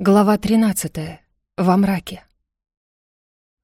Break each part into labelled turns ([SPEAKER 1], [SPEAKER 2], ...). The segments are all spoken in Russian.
[SPEAKER 1] Глава 13. Во мраке.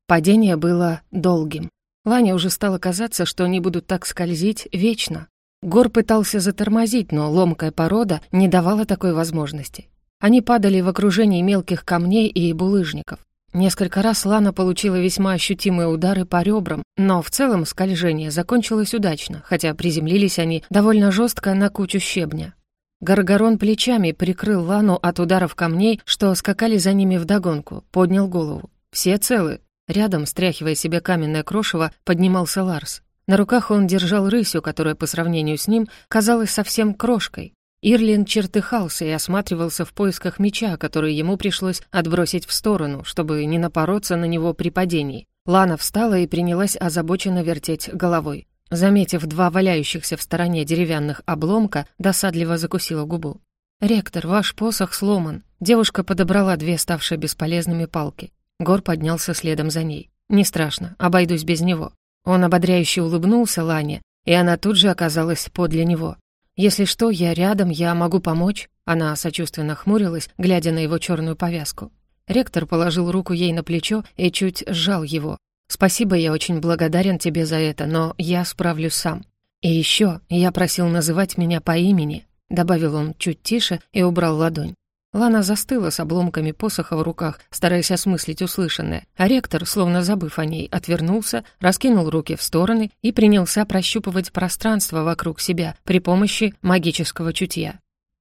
[SPEAKER 1] Падение было долгим. Лане уже стало казаться, что они будут так скользить вечно. Гор пытался затормозить, но ломкая порода не давала такой возможности. Они падали в окружении мелких камней и булыжников. Несколько раз Лана получила весьма ощутимые удары по ребрам, но в целом скольжение закончилось удачно, хотя приземлились они довольно жестко на кучу щебня. Гаргарон плечами прикрыл Лану от ударов камней, что скакали за ними вдогонку, поднял голову. Все целы. Рядом, стряхивая себе каменное крошево, поднимался Ларс. На руках он держал рысью, которая по сравнению с ним казалась совсем крошкой. Ирлин чертыхался и осматривался в поисках меча, который ему пришлось отбросить в сторону, чтобы не напороться на него при падении. Лана встала и принялась озабоченно вертеть головой. Заметив два валяющихся в стороне деревянных обломка, досадливо закусила губу. «Ректор, ваш посох сломан». Девушка подобрала две ставшие бесполезными палки. Гор поднялся следом за ней. «Не страшно, обойдусь без него». Он ободряюще улыбнулся Лане, и она тут же оказалась подле него. «Если что, я рядом, я могу помочь». Она сочувственно хмурилась, глядя на его черную повязку. Ректор положил руку ей на плечо и чуть сжал его. Спасибо, я очень благодарен тебе за это, но я справлюсь сам. И еще я просил называть меня по имени», — добавил он чуть тише и убрал ладонь. Лана застыла с обломками посоха в руках, стараясь осмыслить услышанное, а ректор, словно забыв о ней, отвернулся, раскинул руки в стороны и принялся прощупывать пространство вокруг себя при помощи магического чутья.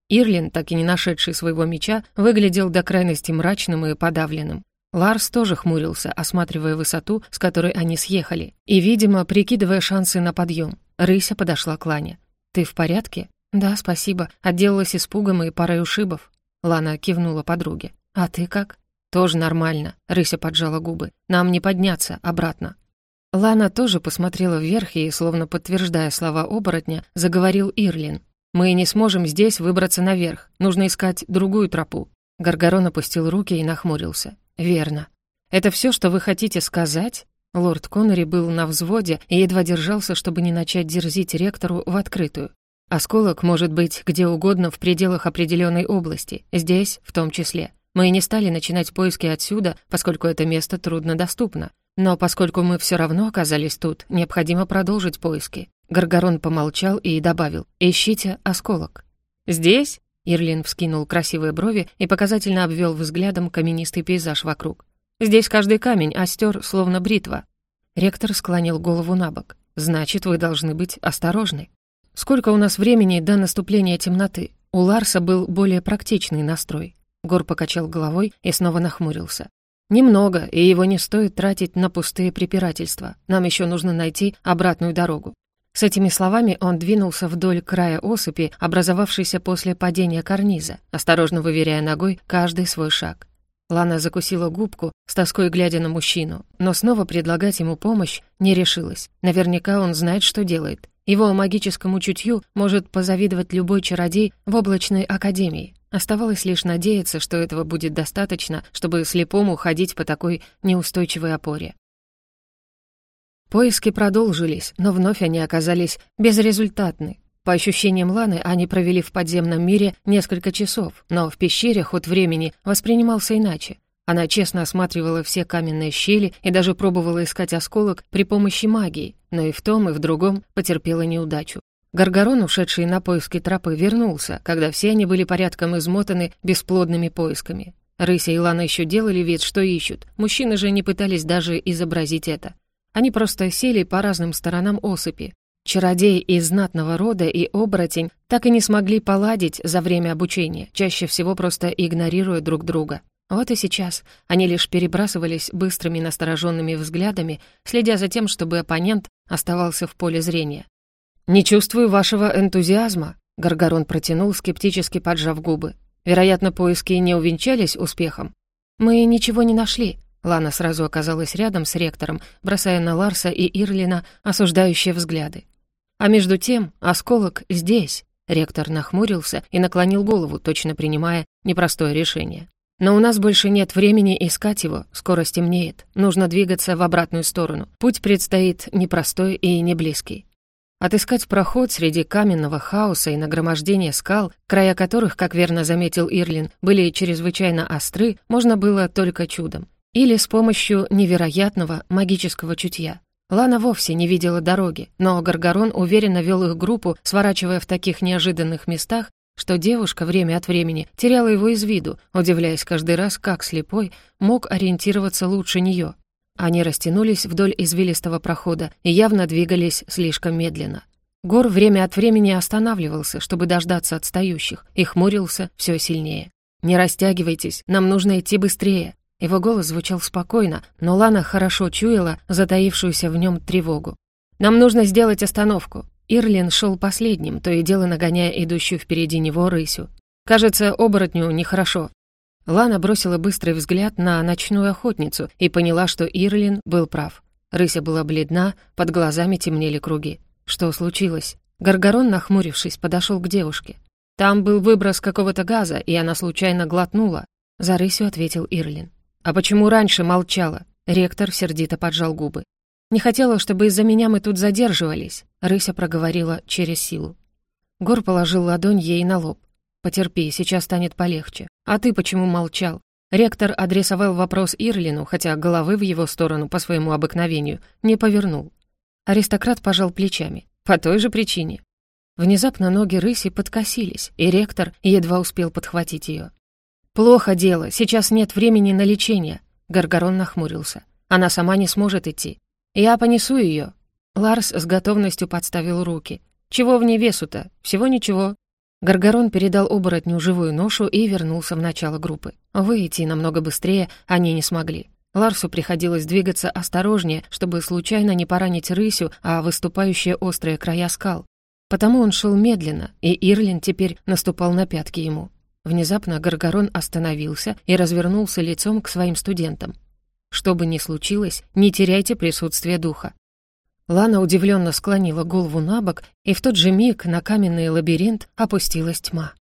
[SPEAKER 1] Ирлин, так и не нашедший своего меча, выглядел до крайности мрачным и подавленным. Ларс тоже хмурился, осматривая высоту, с которой они съехали, и, видимо, прикидывая шансы на подъем. Рыся подошла к Лане. «Ты в порядке?» «Да, спасибо. Отделалась испугом и парой ушибов». Лана кивнула подруге. «А ты как?» «Тоже нормально», — Рыся поджала губы. «Нам не подняться обратно». Лана тоже посмотрела вверх и, словно подтверждая слова оборотня, заговорил Ирлин. «Мы не сможем здесь выбраться наверх. Нужно искать другую тропу». Гаргарон опустил руки и нахмурился. «Верно. Это все, что вы хотите сказать?» Лорд Коннери был на взводе и едва держался, чтобы не начать дерзить ректору в открытую. Осколок может быть где угодно в пределах определенной области, здесь в том числе. Мы не стали начинать поиски отсюда, поскольку это место труднодоступно. Но поскольку мы все равно оказались тут, необходимо продолжить поиски. Гаргарон помолчал и добавил «Ищите осколок». «Здесь?» Ирлин вскинул красивые брови и показательно обвел взглядом каменистый пейзаж вокруг. «Здесь каждый камень остер, словно бритва». Ректор склонил голову на бок. «Значит, вы должны быть осторожны. Сколько у нас времени до наступления темноты?» У Ларса был более практичный настрой. Гор покачал головой и снова нахмурился. «Немного, и его не стоит тратить на пустые препирательства. Нам еще нужно найти обратную дорогу. С этими словами он двинулся вдоль края осыпи, образовавшейся после падения карниза, осторожно выверяя ногой каждый свой шаг. Лана закусила губку, с тоской глядя на мужчину, но снова предлагать ему помощь не решилась. Наверняка он знает, что делает. Его магическому чутью может позавидовать любой чародей в облачной академии. Оставалось лишь надеяться, что этого будет достаточно, чтобы слепому ходить по такой неустойчивой опоре. Поиски продолжились, но вновь они оказались безрезультатны. По ощущениям Ланы, они провели в подземном мире несколько часов, но в пещере ход времени воспринимался иначе. Она честно осматривала все каменные щели и даже пробовала искать осколок при помощи магии, но и в том, и в другом потерпела неудачу. Гаргарон, ушедший на поиски тропы, вернулся, когда все они были порядком измотаны бесплодными поисками. Рыся и Лана еще делали вид, что ищут, мужчины же не пытались даже изобразить это. Они просто сели по разным сторонам осыпи. Чародей из знатного рода и оборотень так и не смогли поладить за время обучения, чаще всего просто игнорируя друг друга. Вот и сейчас они лишь перебрасывались быстрыми настороженными взглядами, следя за тем, чтобы оппонент оставался в поле зрения. «Не чувствую вашего энтузиазма», — Гаргарон протянул, скептически поджав губы. «Вероятно, поиски не увенчались успехом». «Мы ничего не нашли», Лана сразу оказалась рядом с ректором, бросая на Ларса и Ирлина осуждающие взгляды. А между тем осколок здесь. Ректор нахмурился и наклонил голову, точно принимая непростое решение. Но у нас больше нет времени искать его, скоро стемнеет. Нужно двигаться в обратную сторону. Путь предстоит непростой и не близкий. Отыскать проход среди каменного хаоса и нагромождения скал, края которых, как верно заметил Ирлин, были чрезвычайно остры, можно было только чудом. Или с помощью невероятного магического чутья. Лана вовсе не видела дороги, но Гаргарон уверенно вел их группу, сворачивая в таких неожиданных местах, что девушка время от времени теряла его из виду, удивляясь каждый раз, как слепой мог ориентироваться лучше нее. Они растянулись вдоль извилистого прохода и явно двигались слишком медленно. Гор время от времени останавливался, чтобы дождаться отстающих, и хмурился все сильнее. «Не растягивайтесь, нам нужно идти быстрее». Его голос звучал спокойно, но Лана хорошо чуяла затаившуюся в нем тревогу. «Нам нужно сделать остановку». Ирлин шел последним, то и дело нагоняя идущую впереди него рысю. «Кажется, оборотню нехорошо. Лана бросила быстрый взгляд на ночную охотницу и поняла, что Ирлин был прав. Рыся была бледна, под глазами темнели круги. Что случилось? Гаргарон, нахмурившись, подошел к девушке. Там был выброс какого-то газа, и она случайно глотнула. За рысью ответил Ирлин. «А почему раньше молчала?» Ректор сердито поджал губы. «Не хотела, чтобы из-за меня мы тут задерживались», — Рыся проговорила через силу. Гор положил ладонь ей на лоб. «Потерпи, сейчас станет полегче. А ты почему молчал?» Ректор адресовал вопрос Ирлину, хотя головы в его сторону по своему обыкновению не повернул. Аристократ пожал плечами. По той же причине. Внезапно ноги рыси подкосились, и ректор едва успел подхватить ее. «Плохо дело, сейчас нет времени на лечение», — Гаргарон нахмурился. «Она сама не сможет идти. Я понесу ее». Ларс с готовностью подставил руки. «Чего в ней весу-то? Всего ничего. Гаргарон передал оборотню живую ношу и вернулся в начало группы. Выйти намного быстрее они не смогли. Ларсу приходилось двигаться осторожнее, чтобы случайно не поранить рысю, а выступающие острые края скал. Потому он шел медленно, и Ирлин теперь наступал на пятки ему. Внезапно Гаргарон остановился и развернулся лицом к своим студентам. «Что бы ни случилось, не теряйте присутствие духа. Лана удивленно склонила голову на бок, и в тот же миг на каменный лабиринт опустилась тьма.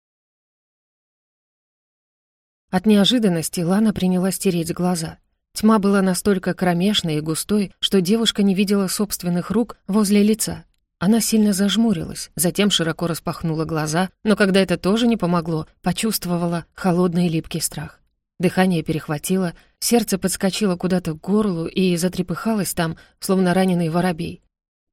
[SPEAKER 1] От неожиданности Лана принялась тереть глаза. Тьма была настолько кромешной и густой, что девушка не видела собственных рук возле лица. Она сильно зажмурилась, затем широко распахнула глаза, но когда это тоже не помогло, почувствовала холодный липкий страх. Дыхание перехватило, сердце подскочило куда-то к горлу и затрепыхалось там, словно раненый воробей.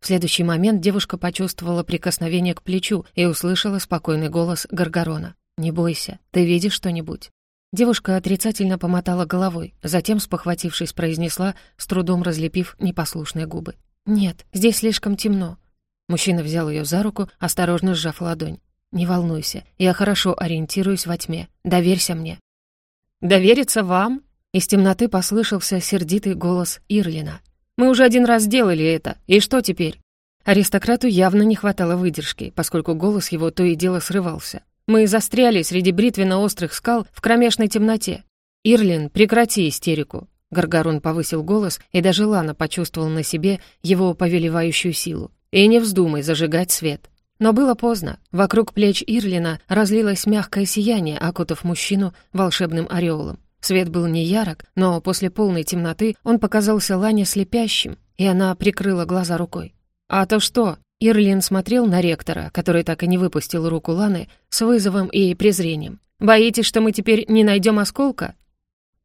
[SPEAKER 1] В следующий момент девушка почувствовала прикосновение к плечу и услышала спокойный голос Гаргарона. «Не бойся, ты видишь что-нибудь?» Девушка отрицательно помотала головой, затем, спохватившись, произнесла, с трудом разлепив непослушные губы. «Нет, здесь слишком темно». Мужчина взял ее за руку, осторожно сжав ладонь. «Не волнуйся, я хорошо ориентируюсь во тьме. Доверься мне». «Довериться вам?» Из темноты послышался сердитый голос Ирлина. «Мы уже один раз делали это, и что теперь?» Аристократу явно не хватало выдержки, поскольку голос его то и дело срывался. «Мы застряли среди бритвенно-острых скал в кромешной темноте. Ирлин, прекрати истерику!» Гаргарон повысил голос, и даже Лана почувствовал на себе его повелевающую силу. «И не вздумай зажигать свет. Но было поздно. Вокруг плеч Ирлина разлилось мягкое сияние, окутав мужчину волшебным ореолом. Свет был не ярок, но после полной темноты он показался Лане слепящим, и она прикрыла глаза рукой. «А то что?» Ирлин смотрел на ректора, который так и не выпустил руку Ланы, с вызовом и презрением. «Боитесь, что мы теперь не найдем осколка?»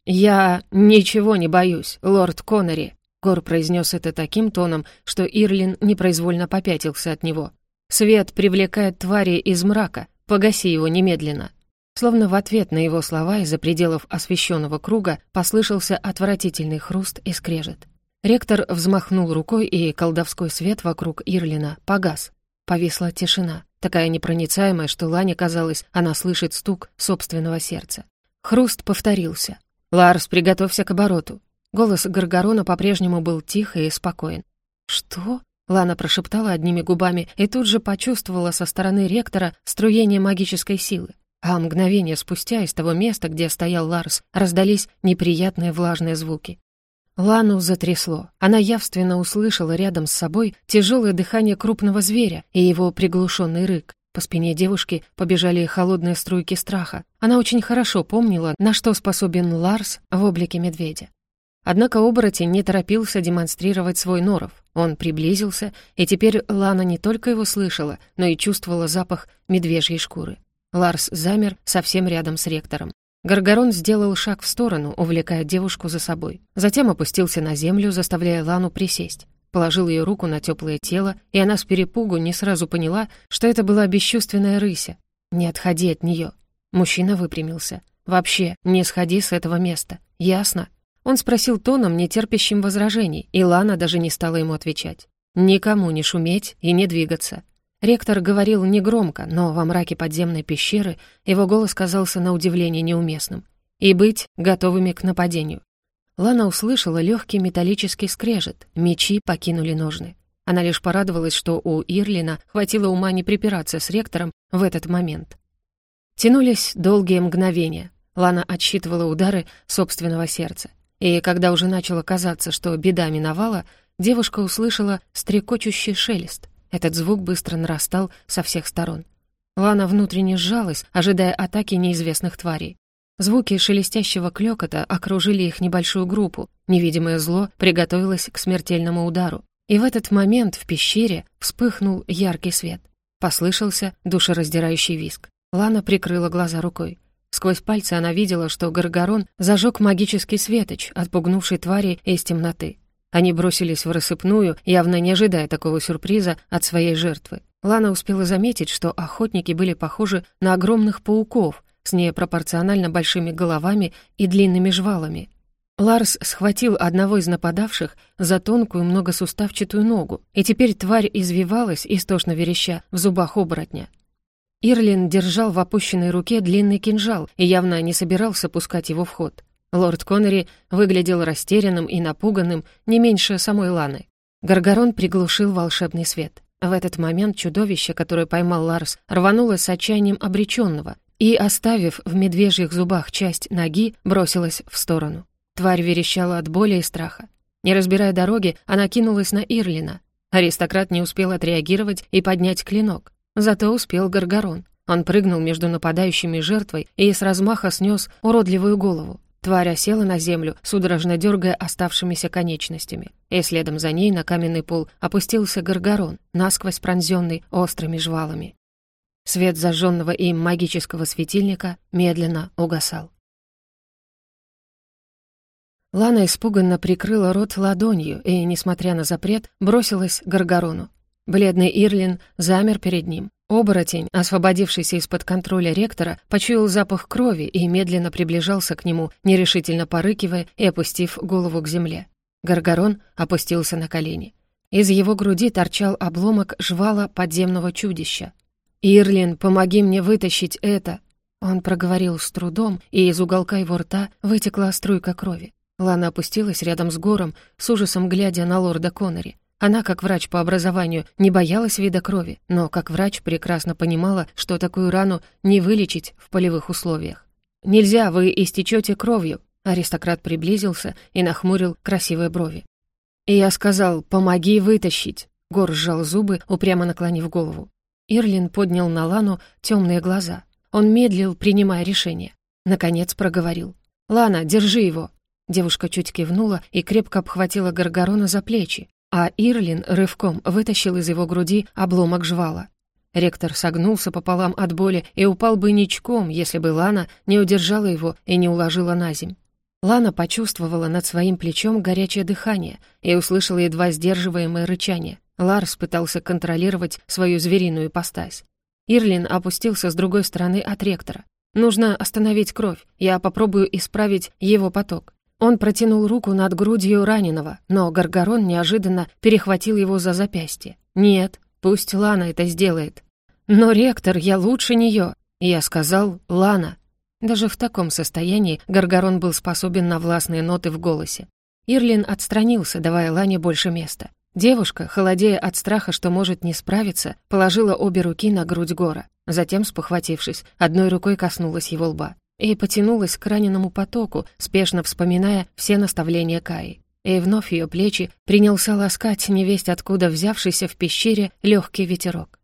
[SPEAKER 1] «Я ничего не боюсь, лорд Коннери», — Гор произнес это таким тоном, что Ирлин непроизвольно попятился от него. Свет привлекает твари из мрака. Погаси его немедленно». Словно в ответ на его слова из-за пределов освещенного круга послышался отвратительный хруст и скрежет. Ректор взмахнул рукой, и колдовской свет вокруг Ирлина погас. Повисла тишина, такая непроницаемая, что Лане казалось, она слышит стук собственного сердца. Хруст повторился. «Ларс, приготовься к обороту». Голос Гаргорона по-прежнему был тих и спокоен. «Что?» Лана прошептала одними губами и тут же почувствовала со стороны ректора струение магической силы. А мгновение спустя из того места, где стоял Ларс, раздались неприятные влажные звуки. Лану затрясло. Она явственно услышала рядом с собой тяжелое дыхание крупного зверя и его приглушенный рык. По спине девушки побежали холодные струйки страха. Она очень хорошо помнила, на что способен Ларс в облике медведя. Однако оборотень не торопился демонстрировать свой норов. Он приблизился, и теперь Лана не только его слышала, но и чувствовала запах медвежьей шкуры. Ларс замер совсем рядом с ректором. Гаргарон сделал шаг в сторону, увлекая девушку за собой. Затем опустился на землю, заставляя Лану присесть. Положил ее руку на теплое тело, и она с перепугу не сразу поняла, что это была бесчувственная рыся. «Не отходи от нее. Мужчина выпрямился. «Вообще, не сходи с этого места. Ясно?» Он спросил тоном, не терпящим возражений, и Лана даже не стала ему отвечать. «Никому не шуметь и не двигаться». Ректор говорил негромко, но во мраке подземной пещеры его голос казался на удивление неуместным. «И быть готовыми к нападению». Лана услышала легкий металлический скрежет, мечи покинули ножны. Она лишь порадовалась, что у Ирлина хватило ума не припираться с ректором в этот момент. Тянулись долгие мгновения. Лана отсчитывала удары собственного сердца. И когда уже начало казаться, что беда миновала, девушка услышала стрекочущий шелест. Этот звук быстро нарастал со всех сторон. Лана внутренне сжалась, ожидая атаки неизвестных тварей. Звуки шелестящего клёкота окружили их небольшую группу. Невидимое зло приготовилось к смертельному удару. И в этот момент в пещере вспыхнул яркий свет. Послышался душераздирающий виск. Лана прикрыла глаза рукой. Сквозь пальцы она видела, что Гаргарон зажег магический светоч, отпугнувший твари из темноты. Они бросились в рассыпную, явно не ожидая такого сюрприза от своей жертвы. Лана успела заметить, что охотники были похожи на огромных пауков с непропорционально большими головами и длинными жвалами. Ларс схватил одного из нападавших за тонкую многосуставчатую ногу, и теперь тварь извивалась, истошно вереща, в зубах оборотня. Ирлин держал в опущенной руке длинный кинжал и явно не собирался пускать его в ход. Лорд Коннери выглядел растерянным и напуганным не меньше самой Ланы. Гаргарон приглушил волшебный свет. В этот момент чудовище, которое поймал Ларс, рванулось с отчаянием обреченного и, оставив в медвежьих зубах часть ноги, бросилась в сторону. Тварь верещала от боли и страха. Не разбирая дороги, она кинулась на Ирлина. Аристократ не успел отреагировать и поднять клинок. Зато успел Гаргарон. Он прыгнул между нападающими жертвой и с размаха снес уродливую голову. Тварь осела на землю, судорожно дергая оставшимися конечностями. И следом за ней на каменный пол опустился Гаргарон, насквозь пронзенный острыми жвалами. Свет зажженного им магического светильника медленно угасал. Лана испуганно прикрыла рот ладонью и, несмотря на запрет, бросилась к Гаргарону. Бледный Ирлин замер перед ним. Оборотень, освободившийся из-под контроля ректора, почуял запах крови и медленно приближался к нему, нерешительно порыкивая и опустив голову к земле. Гаргарон опустился на колени. Из его груди торчал обломок жвала подземного чудища. «Ирлин, помоги мне вытащить это!» Он проговорил с трудом, и из уголка его рта вытекла струйка крови. Лана опустилась рядом с гором, с ужасом глядя на лорда Коннери. Она, как врач по образованию, не боялась вида крови, но как врач прекрасно понимала, что такую рану не вылечить в полевых условиях. «Нельзя, вы истечете кровью», — аристократ приблизился и нахмурил красивые брови. И я сказал «помоги вытащить», — Гор сжал зубы, упрямо наклонив голову. Ирлин поднял на Лану темные глаза. Он медлил, принимая решение. Наконец проговорил. «Лана, держи его!» Девушка чуть кивнула и крепко обхватила Гаргорона за плечи, а Ирлин рывком вытащил из его груди обломок жвала. Ректор согнулся пополам от боли и упал бы ничком, если бы Лана не удержала его и не уложила на земь. Лана почувствовала над своим плечом горячее дыхание и услышала едва сдерживаемое рычание. Ларс пытался контролировать свою звериную ипостась. Ирлин опустился с другой стороны от ректора. «Нужно остановить кровь, я попробую исправить его поток». Он протянул руку над грудью раненого, но Гаргарон неожиданно перехватил его за запястье. «Нет, пусть Лана это сделает». «Но, ректор, я лучше нее!» Я сказал «Лана». Даже в таком состоянии Гаргарон был способен на властные ноты в голосе. Ирлин отстранился, давая Лане больше места. Девушка, холодея от страха, что может не справиться, положила обе руки на грудь Гора. Затем, спохватившись, одной рукой коснулась его лба и потянулась к раненому потоку, спешно вспоминая все наставления Каи. И вновь ее плечи принялся ласкать невесть откуда взявшийся в пещере легкий ветерок.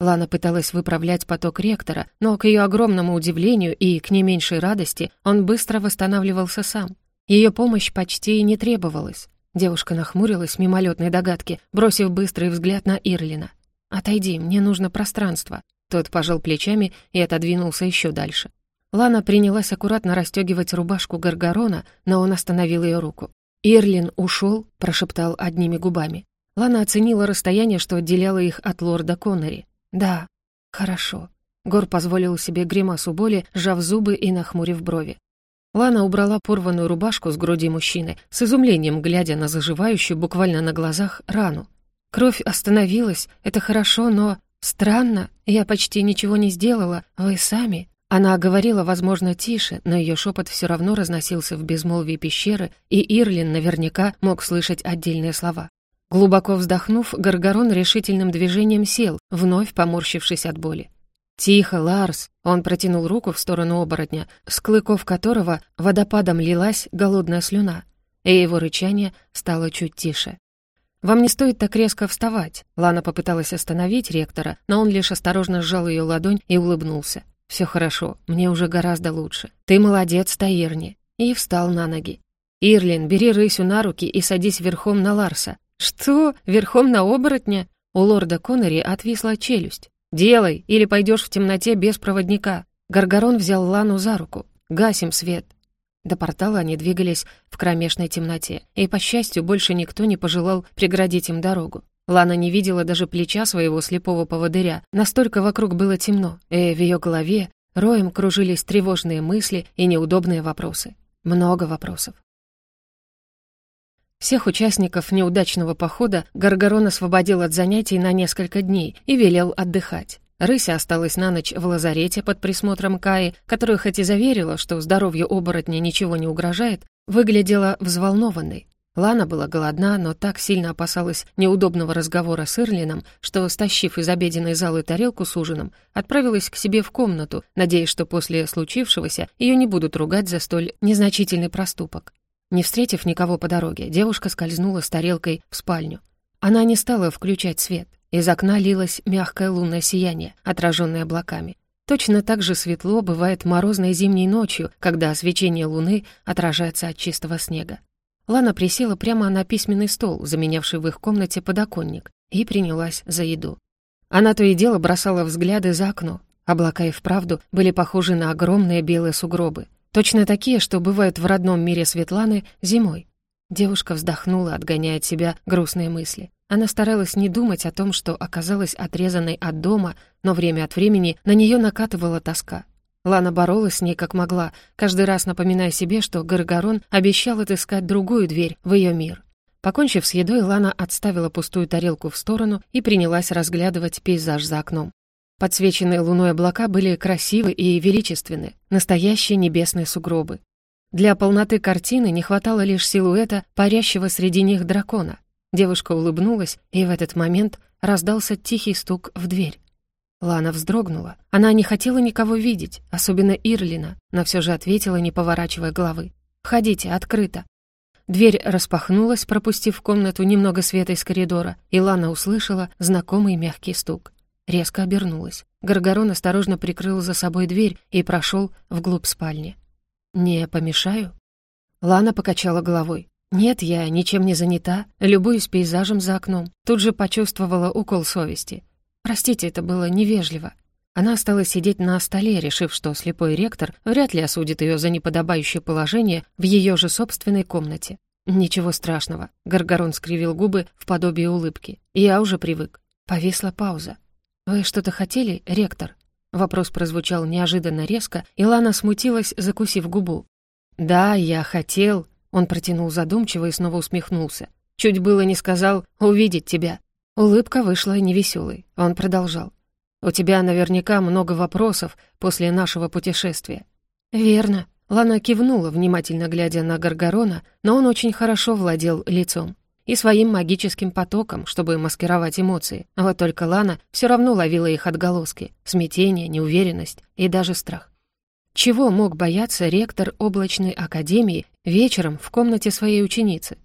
[SPEAKER 1] Лана пыталась выправлять поток ректора, но, к ее огромному удивлению и к не меньшей радости, он быстро восстанавливался сам. Ее помощь почти не требовалась. Девушка нахмурилась мимолетной догадки, бросив быстрый взгляд на Ирлина. «Отойди, мне нужно пространство». Тот пожал плечами и отодвинулся еще дальше. Лана принялась аккуратно расстегивать рубашку Гаргарона, но он остановил ее руку. «Ирлин ушел», — прошептал одними губами. Лана оценила расстояние, что отделяло их от лорда Коннери. «Да, хорошо». Гор позволил себе гримасу боли, сжав зубы и нахмурив брови. Лана убрала порванную рубашку с груди мужчины, с изумлением глядя на заживающую буквально на глазах рану. Кровь остановилась, это хорошо, но... Странно, я почти ничего не сделала, вы сами. Она говорила, возможно, тише, но ее шепот все равно разносился в безмолвии пещеры, и Ирлин наверняка мог слышать отдельные слова. Глубоко вздохнув, Гаргарон решительным движением сел, вновь поморщившись от боли. «Тихо, Ларс!» Он протянул руку в сторону оборотня, с клыков которого водопадом лилась голодная слюна, и его рычание стало чуть тише. «Вам не стоит так резко вставать», — Лана попыталась остановить ректора, но он лишь осторожно сжал ее ладонь и улыбнулся. «Все хорошо, мне уже гораздо лучше. Ты молодец, Таирни». И встал на ноги. «Ирлин, бери рысю на руки и садись верхом на Ларса». «Что? Верхом на оборотня?» У лорда Коннери отвисла челюсть. «Делай, или пойдешь в темноте без проводника». Гаргарон взял Лану за руку. «Гасим свет». До портала они двигались в кромешной темноте, и, по счастью, больше никто не пожелал преградить им дорогу. Лана не видела даже плеча своего слепого поводыря, настолько вокруг было темно, и в ее голове роем кружились тревожные мысли и неудобные вопросы. Много вопросов. Всех участников неудачного похода Гаргарон освободил от занятий на несколько дней и велел отдыхать. Рыся осталась на ночь в лазарете под присмотром Каи, которая хоть и заверила, что здоровью оборотня ничего не угрожает, выглядела взволнованной. Лана была голодна, но так сильно опасалась неудобного разговора с Ирлином, что, стащив из обеденной залы тарелку с ужином, отправилась к себе в комнату, надеясь, что после случившегося ее не будут ругать за столь незначительный проступок. Не встретив никого по дороге, девушка скользнула с тарелкой в спальню. Она не стала включать свет. Из окна лилось мягкое лунное сияние, отраженное облаками. Точно так же светло бывает морозной зимней ночью, когда свечение луны отражается от чистого снега. Лана присела прямо на письменный стол, заменявший в их комнате подоконник, и принялась за еду. Она то и дело бросала взгляды за окно. Облака и вправду были похожи на огромные белые сугробы. Точно такие, что бывают в родном мире Светланы зимой. Девушка вздохнула, отгоняя от себя грустные мысли. Она старалась не думать о том, что оказалась отрезанной от дома, но время от времени на нее накатывала тоска. Лана боролась с ней как могла, каждый раз напоминая себе, что Гаргарон обещал отыскать другую дверь в ее мир. Покончив с едой, Лана отставила пустую тарелку в сторону и принялась разглядывать пейзаж за окном. Подсвеченные луной облака были красивы и величественны, настоящие небесные сугробы. Для полноты картины не хватало лишь силуэта парящего среди них дракона. Девушка улыбнулась, и в этот момент раздался тихий стук в дверь. Лана вздрогнула. Она не хотела никого видеть, особенно Ирлина, но все же ответила, не поворачивая головы. «Входите, открыто». Дверь распахнулась, пропустив в комнату немного света из коридора, и Лана услышала знакомый мягкий стук. Резко обернулась. Гаргорон осторожно прикрыл за собой дверь и прошел вглубь спальни. «Не помешаю?» Лана покачала головой. «Нет, я ничем не занята, любуюсь пейзажем за окном». Тут же почувствовала укол совести. «Простите, это было невежливо». Она осталась сидеть на столе, решив, что слепой ректор вряд ли осудит ее за неподобающее положение в ее же собственной комнате. «Ничего страшного», — Гаргорон скривил губы в подобии улыбки. «Я уже привык». Повисла пауза. «Вы что-то хотели, ректор?» Вопрос прозвучал неожиданно резко, и Лана смутилась, закусив губу. «Да, я хотел», — он протянул задумчиво и снова усмехнулся. «Чуть было не сказал увидеть тебя». Улыбка вышла невеселой. Он продолжал. «У тебя наверняка много вопросов после нашего путешествия». «Верно». Лана кивнула, внимательно глядя на Гаргарона, но он очень хорошо владел лицом и своим магическим потоком, чтобы маскировать эмоции. Вот только Лана все равно ловила их отголоски, смятение, неуверенность и даже страх. Чего мог бояться ректор облачной академии вечером в комнате своей ученицы?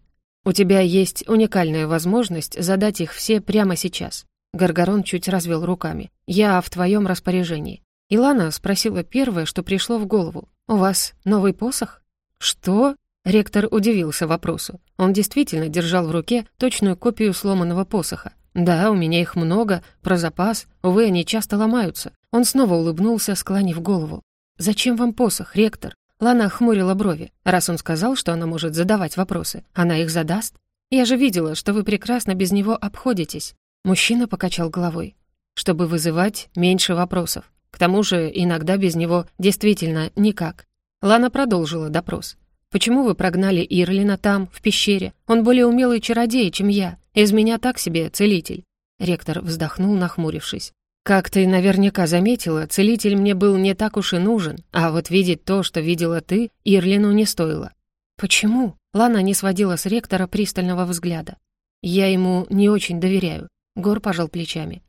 [SPEAKER 1] У тебя есть уникальная возможность задать их все прямо сейчас. Гаргарон чуть развел руками. Я в твоем распоряжении. Илана спросила первое, что пришло в голову. «У вас новый посох?» «Что?» Ректор удивился вопросу. Он действительно держал в руке точную копию сломанного посоха. «Да, у меня их много, про запас. Увы, они часто ломаются». Он снова улыбнулся, склонив голову. «Зачем вам посох, ректор?» Лана хмурила брови. Раз он сказал, что она может задавать вопросы, она их задаст? «Я же видела, что вы прекрасно без него обходитесь». Мужчина покачал головой. «Чтобы вызывать меньше вопросов. К тому же иногда без него действительно никак». Лана продолжила допрос. «Почему вы прогнали Ирлина там, в пещере? Он более умелый чародей, чем я. Из меня так себе целитель». Ректор вздохнул, нахмурившись. «Как ты наверняка заметила, целитель мне был не так уж и нужен, а вот видеть то, что видела ты, Ирлину не стоило». «Почему?» Лана не сводила с ректора пристального взгляда. «Я ему не очень доверяю», — Гор пожал плечами.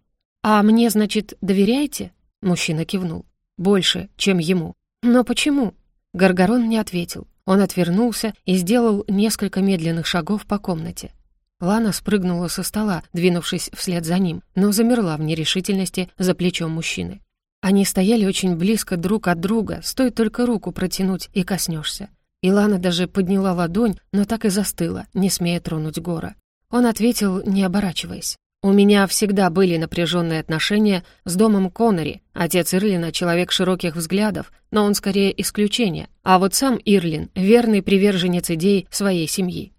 [SPEAKER 1] «А мне, значит, доверяете?» Мужчина кивнул. «Больше, чем ему». «Но почему?» Гаргарон не ответил. Он отвернулся и сделал несколько медленных шагов по комнате. Лана спрыгнула со стола, двинувшись вслед за ним, но замерла в нерешительности за плечом мужчины. Они стояли очень близко друг от друга, стоит только руку протянуть и коснешься. И Лана даже подняла ладонь, но так и застыла, не смея тронуть Гора. Он ответил, не оборачиваясь. «У меня всегда были напряженные отношения с домом Коннери. Отец Ирлина — человек широких взглядов, но он скорее исключение. А вот сам Ирлин — верный приверженец идей своей семьи».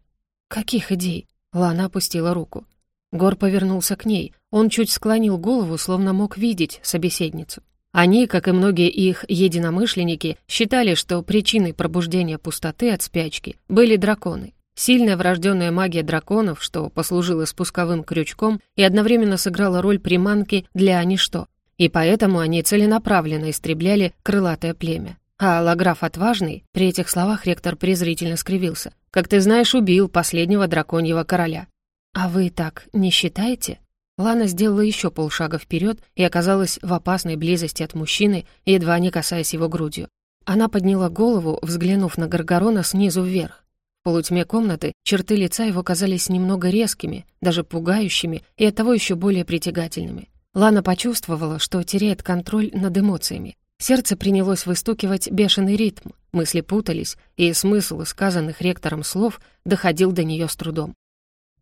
[SPEAKER 1] «Каких идей?» Лана опустила руку. Гор повернулся к ней. Он чуть склонил голову, словно мог видеть собеседницу. Они, как и многие их единомышленники, считали, что причиной пробуждения пустоты от спячки были драконы. Сильная врожденная магия драконов, что послужила спусковым крючком и одновременно сыграла роль приманки для ничто. И поэтому они целенаправленно истребляли крылатое племя. А Лаграф Отважный, при этих словах ректор презрительно скривился, как ты знаешь, убил последнего драконьего короля. А вы так не считаете? Лана сделала еще полшага вперед и оказалась в опасной близости от мужчины, едва не касаясь его грудью. Она подняла голову, взглянув на Гаргорона снизу вверх. В полутьме комнаты черты лица его казались немного резкими, даже пугающими и оттого еще более притягательными. Лана почувствовала, что теряет контроль над эмоциями. Сердце принялось выстукивать бешеный ритм, мысли путались, и смысл сказанных ректором слов доходил до нее с трудом.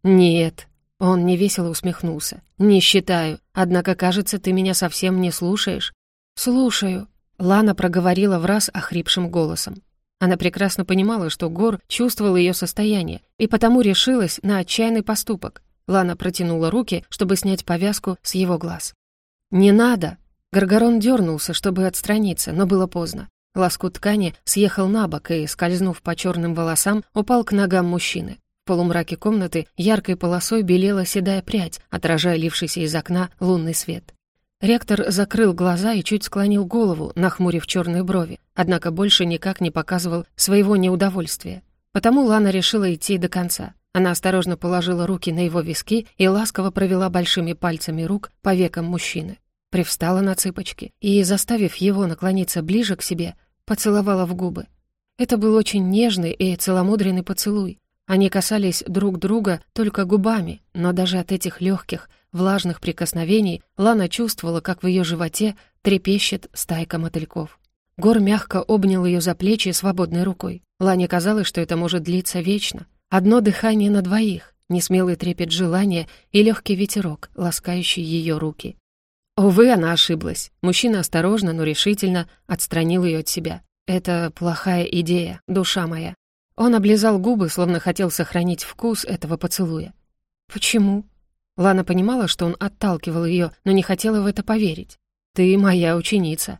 [SPEAKER 1] «Нет», — он невесело усмехнулся, — «не считаю, однако, кажется, ты меня совсем не слушаешь». «Слушаю», — Лана проговорила в раз охрипшим голосом. Она прекрасно понимала, что Гор чувствовал ее состояние, и потому решилась на отчаянный поступок. Лана протянула руки, чтобы снять повязку с его глаз. «Не надо!» Гаргорон дернулся, чтобы отстраниться, но было поздно. Лоскут ткани съехал на бок и, скользнув по черным волосам, упал к ногам мужчины. В полумраке комнаты яркой полосой белела седая прядь, отражая лившийся из окна лунный свет. Ректор закрыл глаза и чуть склонил голову, нахмурив черные брови, однако больше никак не показывал своего неудовольствия. Потому Лана решила идти до конца. Она осторожно положила руки на его виски и ласково провела большими пальцами рук по векам мужчины привстала на цыпочки и, заставив его наклониться ближе к себе, поцеловала в губы. Это был очень нежный и целомудренный поцелуй. Они касались друг друга только губами, но даже от этих легких, влажных прикосновений Лана чувствовала, как в ее животе трепещет стайка мотыльков. Гор мягко обнял ее за плечи свободной рукой. Лане казалось, что это может длиться вечно. Одно дыхание на двоих, несмелый трепет желания и легкий ветерок, ласкающий ее руки. Увы, она ошиблась. Мужчина осторожно, но решительно отстранил ее от себя. «Это плохая идея, душа моя». Он облизал губы, словно хотел сохранить вкус этого поцелуя. «Почему?» Лана понимала, что он отталкивал ее, но не хотела в это поверить. «Ты моя ученица».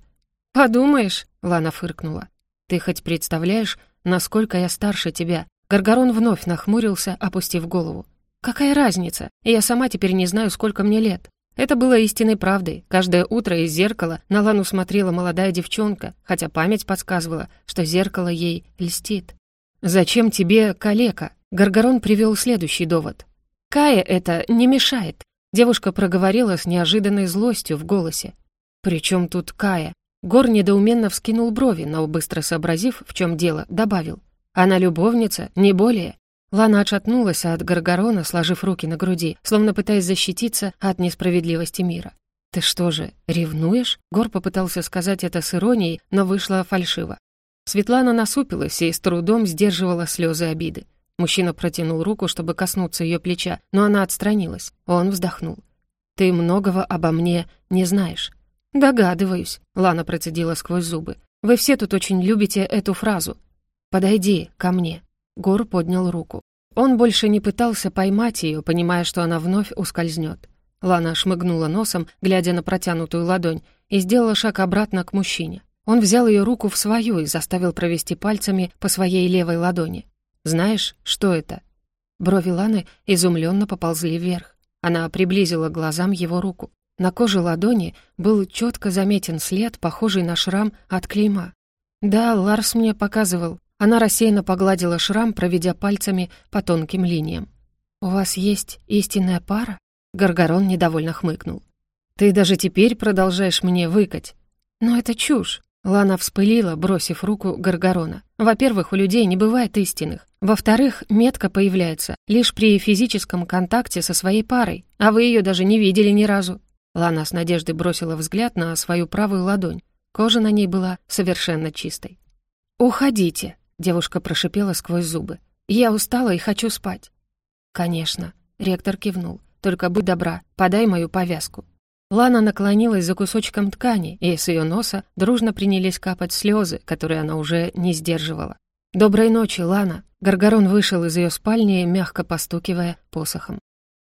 [SPEAKER 1] «Подумаешь», — Лана фыркнула. «Ты хоть представляешь, насколько я старше тебя?» Гаргорон вновь нахмурился, опустив голову. «Какая разница? Я сама теперь не знаю, сколько мне лет. Это было истинной правдой. Каждое утро из зеркала на Лану смотрела молодая девчонка, хотя память подсказывала, что зеркало ей льстит. «Зачем тебе калека?» Гаргорон привел следующий довод. «Кая это не мешает», — девушка проговорила с неожиданной злостью в голосе. «При чем тут Кая?» Гор недоуменно вскинул брови, но, быстро сообразив, в чем дело, добавил. «Она любовница, не более. Лана отшатнулась от Гаргорона, сложив руки на груди, словно пытаясь защититься от несправедливости мира. «Ты что же, ревнуешь?» Гор попытался сказать это с иронией, но вышло фальшиво. Светлана насупилась и с трудом сдерживала слезы обиды. Мужчина протянул руку, чтобы коснуться ее плеча, но она отстранилась. Он вздохнул. «Ты многого обо мне не знаешь». «Догадываюсь», — Лана процедила сквозь зубы. «Вы все тут очень любите эту фразу. Подойди ко мне». Гор поднял руку. Он больше не пытался поймать ее, понимая, что она вновь ускользнет. Лана шмыгнула носом, глядя на протянутую ладонь, и сделала шаг обратно к мужчине. Он взял ее руку в свою и заставил провести пальцами по своей левой ладони. «Знаешь, что это?» Брови Ланы изумленно поползли вверх. Она приблизила глазам его руку. На коже ладони был четко заметен след, похожий на шрам от клейма. «Да, Ларс мне показывал». Она рассеянно погладила шрам, проведя пальцами по тонким линиям. «У вас есть истинная пара?» Гаргарон недовольно хмыкнул. «Ты даже теперь продолжаешь мне выкать». «Но это чушь. Лана вспылила, бросив руку Гаргарона. «Во-первых, у людей не бывает истинных. Во-вторых, метка появляется лишь при физическом контакте со своей парой, а вы ее даже не видели ни разу». Лана с надеждой бросила взгляд на свою правую ладонь. Кожа на ней была совершенно чистой. «Уходите», — девушка прошипела сквозь зубы. «Я устала и хочу спать». «Конечно», — ректор кивнул. «Только будь добра, подай мою повязку». Лана наклонилась за кусочком ткани, и с ее носа дружно принялись капать слезы, которые она уже не сдерживала. «Доброй ночи, Лана!» Гаргарон вышел из ее спальни, мягко постукивая посохом.